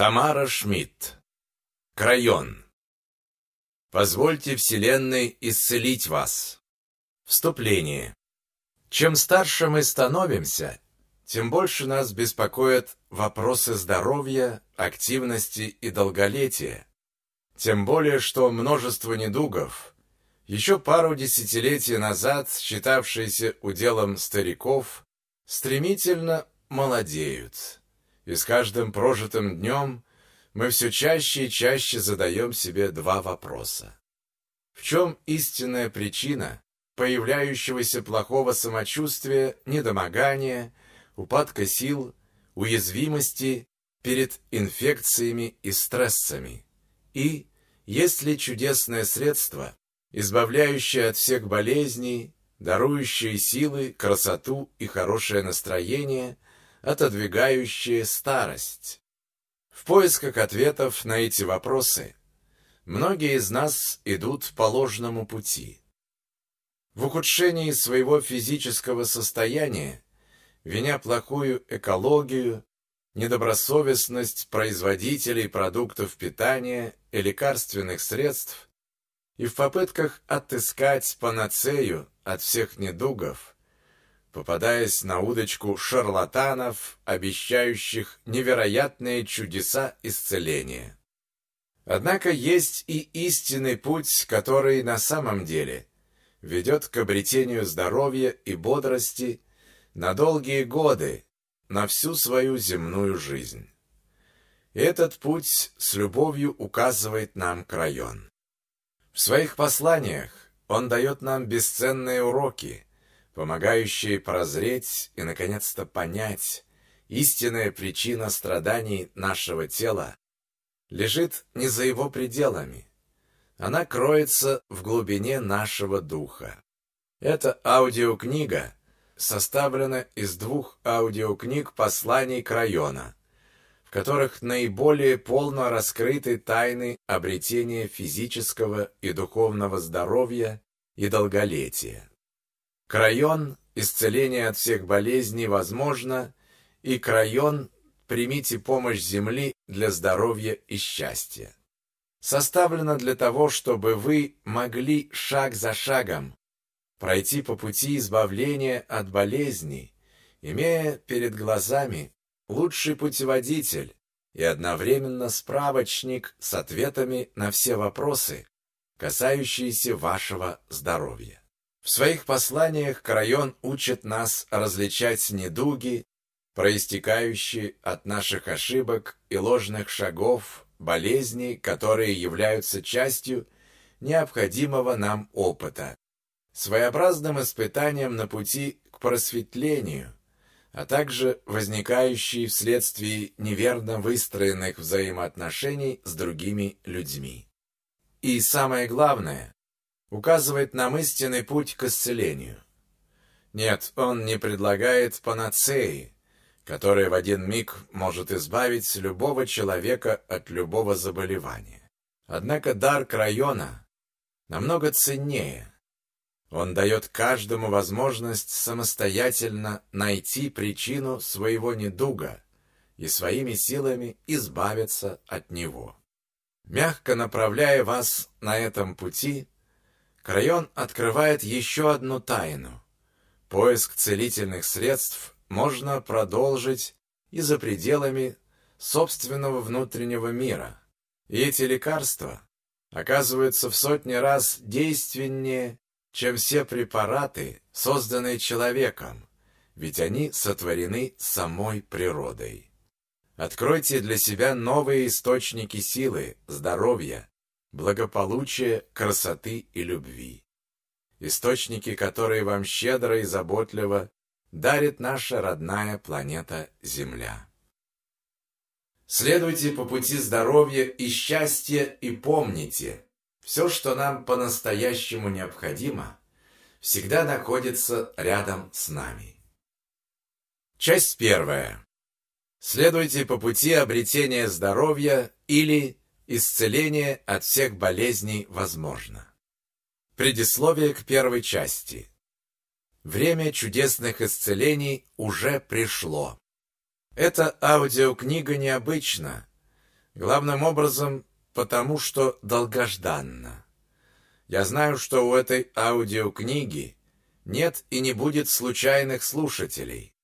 Тамара Шмидт. Крайон. Позвольте Вселенной исцелить вас. Вступление. Чем старше мы становимся, тем больше нас беспокоят вопросы здоровья, активности и долголетия. Тем более, что множество недугов, еще пару десятилетий назад считавшиеся уделом стариков, стремительно молодеют. И с каждым прожитым днем мы все чаще и чаще задаем себе два вопроса. В чем истинная причина появляющегося плохого самочувствия, недомогания, упадка сил, уязвимости перед инфекциями и стрессами? И есть ли чудесное средство, избавляющее от всех болезней, дарующее силы, красоту и хорошее настроение – отодвигающие старость. В поисках ответов на эти вопросы многие из нас идут по ложному пути. В ухудшении своего физического состояния, виня плохую экологию, недобросовестность производителей продуктов питания и лекарственных средств, и в попытках отыскать панацею от всех недугов, попадаясь на удочку шарлатанов, обещающих невероятные чудеса исцеления. Однако есть и истинный путь, который на самом деле ведет к обретению здоровья и бодрости на долгие годы, на всю свою земную жизнь. Этот путь с любовью указывает нам Крайон. В своих посланиях он дает нам бесценные уроки – помогающие прозреть и, наконец-то, понять, истинная причина страданий нашего тела лежит не за его пределами. Она кроется в глубине нашего духа. Эта аудиокнига составлена из двух аудиокниг посланий к района, в которых наиболее полно раскрыты тайны обретения физического и духовного здоровья и долголетия. Крайон, исцеление от всех болезней возможно, и Крайон, примите помощь Земли для здоровья и счастья. Составлено для того, чтобы вы могли шаг за шагом пройти по пути избавления от болезней, имея перед глазами лучший путеводитель и одновременно справочник с ответами на все вопросы, касающиеся вашего здоровья. В своих посланиях Крайон учит нас различать недуги, проистекающие от наших ошибок и ложных шагов, болезней, которые являются частью необходимого нам опыта, своеобразным испытанием на пути к просветлению, а также возникающие вследствие неверно выстроенных взаимоотношений с другими людьми. И самое главное, указывает нам истинный путь к исцелению. Нет, он не предлагает панацеи, которая в один миг может избавить любого человека от любого заболевания. Однако дар Крайона намного ценнее. Он дает каждому возможность самостоятельно найти причину своего недуга и своими силами избавиться от него. Мягко направляя вас на этом пути, Крайон открывает еще одну тайну. Поиск целительных средств можно продолжить и за пределами собственного внутреннего мира. И эти лекарства оказываются в сотни раз действеннее, чем все препараты, созданные человеком, ведь они сотворены самой природой. Откройте для себя новые источники силы, здоровья, благополучия, красоты и любви. Источники, которые вам щедро и заботливо дарит наша родная планета Земля. Следуйте по пути здоровья и счастья и помните, все, что нам по-настоящему необходимо, всегда находится рядом с нами. Часть первая. Следуйте по пути обретения здоровья или Исцеление от всех болезней возможно. Предисловие к первой части. Время чудесных исцелений уже пришло. Эта аудиокнига необычна, Главным образом, потому что долгожданно. Я знаю, что у этой аудиокниги нет и не будет случайных слушателей.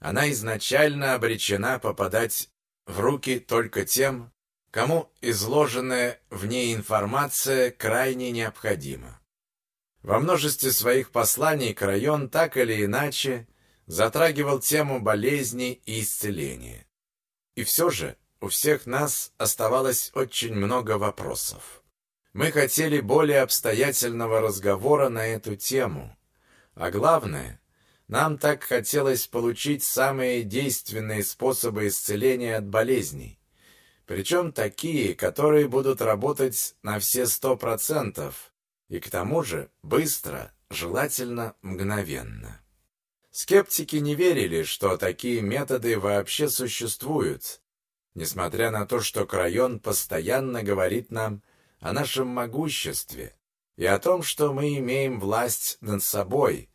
Она изначально обречена попадать в руки только тем, кому изложенная в ней информация крайне необходима. Во множестве своих посланий Крайон так или иначе затрагивал тему болезней и исцеления. И все же у всех нас оставалось очень много вопросов. Мы хотели более обстоятельного разговора на эту тему, а главное, нам так хотелось получить самые действенные способы исцеления от болезней, причем такие, которые будут работать на все сто процентов, и к тому же быстро, желательно мгновенно. Скептики не верили, что такие методы вообще существуют, несмотря на то, что Крайон постоянно говорит нам о нашем могуществе и о том, что мы имеем власть над собой,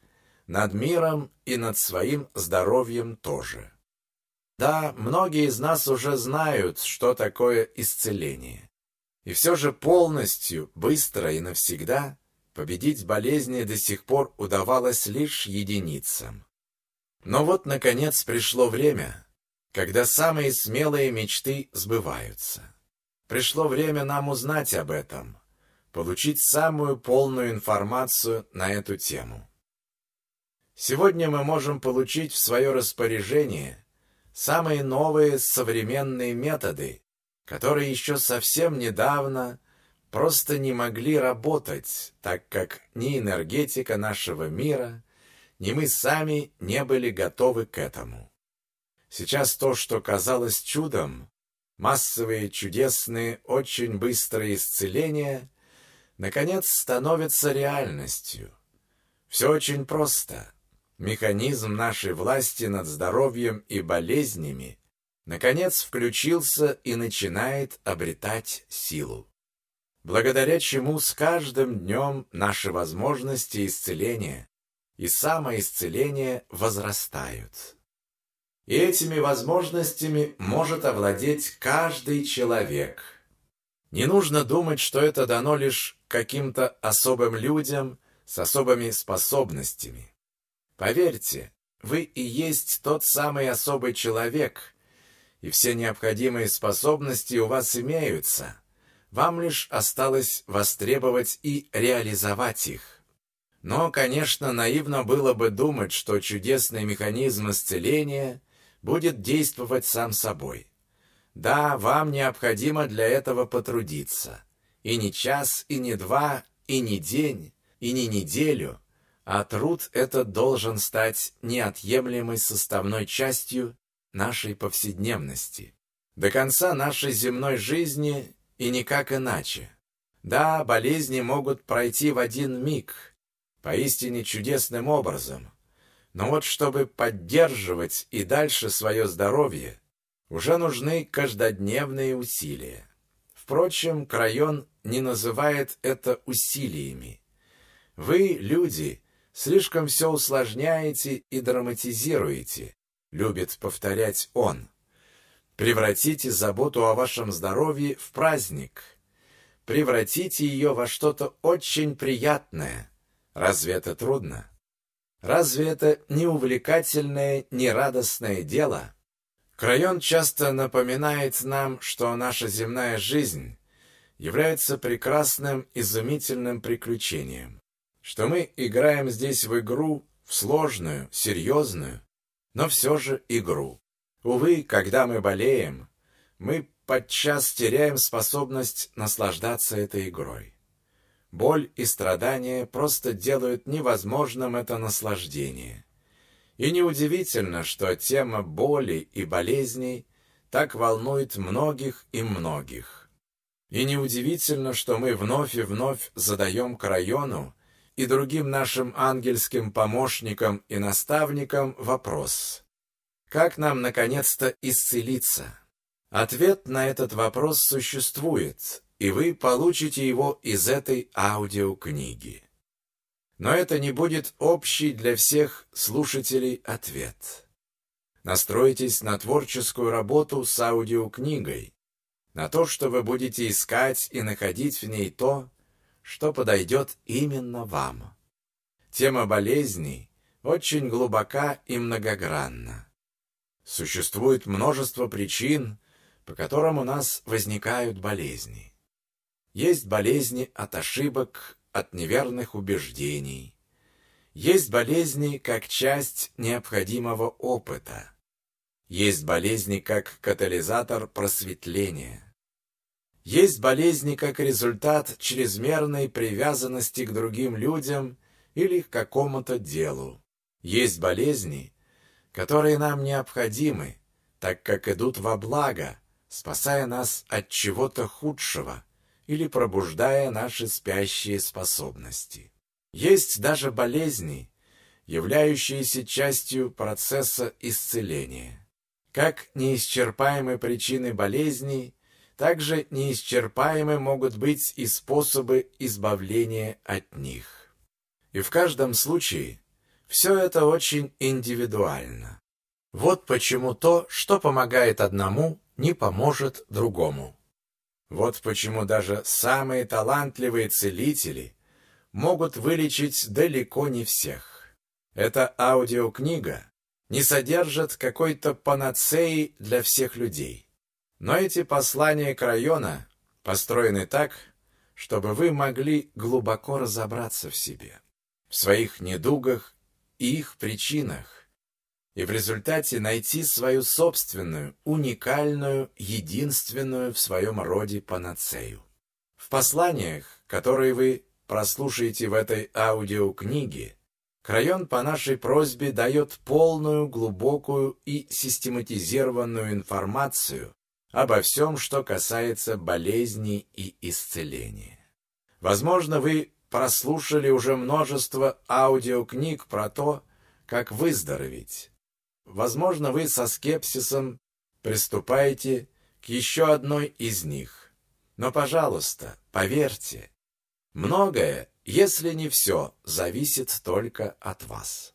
над миром и над своим здоровьем тоже. Да, многие из нас уже знают, что такое исцеление. И все же полностью, быстро и навсегда победить болезни до сих пор удавалось лишь единицам. Но вот, наконец, пришло время, когда самые смелые мечты сбываются. Пришло время нам узнать об этом, получить самую полную информацию на эту тему. Сегодня мы можем получить в свое распоряжение самые новые современные методы, которые еще совсем недавно просто не могли работать, так как ни энергетика нашего мира, ни мы сами не были готовы к этому. Сейчас то, что казалось чудом, массовые, чудесные, очень быстрые исцеления, наконец становятся реальностью. Все очень просто. Механизм нашей власти над здоровьем и болезнями наконец включился и начинает обретать силу. Благодаря чему с каждым днем наши возможности исцеления и самоисцеления возрастают. И этими возможностями может овладеть каждый человек. Не нужно думать, что это дано лишь каким-то особым людям с особыми способностями. Поверьте, вы и есть тот самый особый человек, и все необходимые способности у вас имеются. Вам лишь осталось востребовать и реализовать их. Но, конечно, наивно было бы думать, что чудесный механизм исцеления будет действовать сам собой. Да, вам необходимо для этого потрудиться. И не час, и не два, и не день, и не неделю – а труд этот должен стать неотъемлемой составной частью нашей повседневности. До конца нашей земной жизни и никак иначе. Да, болезни могут пройти в один миг, поистине чудесным образом. Но вот чтобы поддерживать и дальше свое здоровье, уже нужны каждодневные усилия. Впрочем, Крайон не называет это усилиями. Вы, люди, Слишком все усложняете и драматизируете, любит повторять он. Превратите заботу о вашем здоровье в праздник. Превратите ее во что-то очень приятное. Разве это трудно? Разве это не увлекательное, не радостное дело? Крайон часто напоминает нам, что наша земная жизнь является прекрасным, изумительным приключением что мы играем здесь в игру, в сложную, серьезную, но все же игру. Увы, когда мы болеем, мы подчас теряем способность наслаждаться этой игрой. Боль и страдания просто делают невозможным это наслаждение. И неудивительно, что тема боли и болезней так волнует многих и многих. И неудивительно, что мы вновь и вновь задаем к району и другим нашим ангельским помощникам и наставникам вопрос. Как нам, наконец-то, исцелиться? Ответ на этот вопрос существует, и вы получите его из этой аудиокниги. Но это не будет общий для всех слушателей ответ. Настройтесь на творческую работу с аудиокнигой. на то, что вы будете искать и находить в ней то, что подойдет именно вам. Тема болезней очень глубока и многогранна. Существует множество причин, по которым у нас возникают болезни. Есть болезни от ошибок, от неверных убеждений. Есть болезни как часть необходимого опыта. Есть болезни как катализатор просветления. Есть болезни как результат чрезмерной привязанности к другим людям или к какому-то делу. Есть болезни, которые нам необходимы, так как идут во благо, спасая нас от чего-то худшего или пробуждая наши спящие способности. Есть даже болезни, являющиеся частью процесса исцеления. Как неисчерпаемы причины болезней, также неисчерпаемы могут быть и способы избавления от них. И в каждом случае все это очень индивидуально. Вот почему то, что помогает одному, не поможет другому. Вот почему даже самые талантливые целители могут вылечить далеко не всех. Эта аудиокнига не содержит какой-то панацеи для всех людей. Но эти послания к района построены так, чтобы вы могли глубоко разобраться в себе, в своих недугах и их причинах, и в результате найти свою собственную, уникальную, единственную в своем роде панацею. В посланиях, которые вы прослушаете в этой аудиокниге, Крайон по нашей просьбе дает полную, глубокую и систематизированную информацию обо всем, что касается болезней и исцеления. Возможно, вы прослушали уже множество аудиокниг про то, как выздороветь. Возможно, вы со скепсисом приступаете к еще одной из них. Но, пожалуйста, поверьте, многое, если не все, зависит только от вас.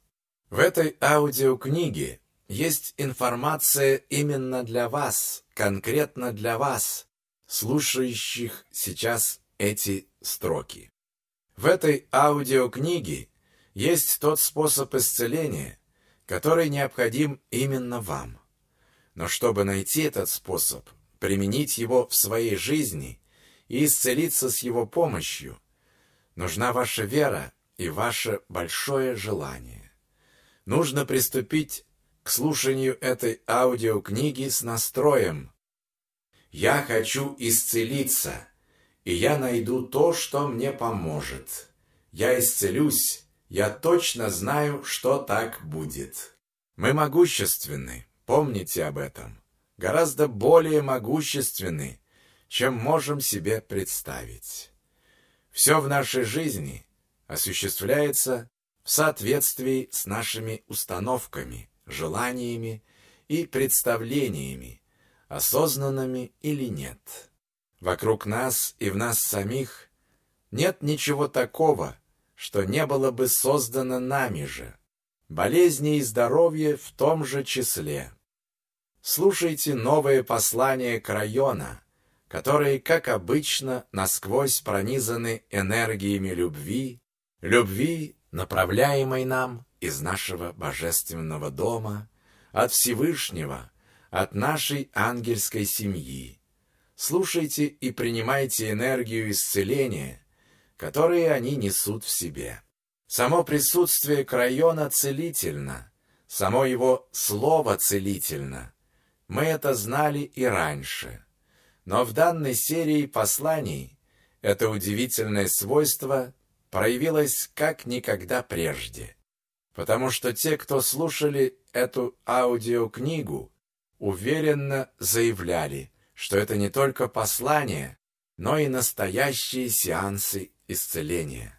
В этой аудиокниге есть информация именно для вас, конкретно для вас, слушающих сейчас эти строки. В этой аудиокниге есть тот способ исцеления, который необходим именно вам. Но чтобы найти этот способ, применить его в своей жизни и исцелиться с его помощью, нужна ваша вера и ваше большое желание. Нужно приступить к слушанию этой аудиокниги с настроем «Я хочу исцелиться, и я найду то, что мне поможет. Я исцелюсь, я точно знаю, что так будет. Мы могущественны, помните об этом. Гораздо более могущественны, чем можем себе представить. Все в нашей жизни осуществляется в соответствии с нашими установками, желаниями и представлениями, осознанными или нет. Вокруг нас и в нас самих нет ничего такого, что не было бы создано нами же. Болезни и здоровье в том же числе. Слушайте новые послания к района, которые, как обычно, насквозь пронизаны энергиями любви, любви, направляемой нам из нашего божественного дома, от Всевышнего, от нашей ангельской семьи. Слушайте и принимайте энергию исцеления – которые они несут в себе. Само присутствие крайона целительно, само его слово целительно. Мы это знали и раньше. Но в данной серии посланий это удивительное свойство проявилось как никогда прежде. Потому что те, кто слушали эту аудиокнигу, уверенно заявляли, что это не только послание, но и настоящие сеансы исцеления.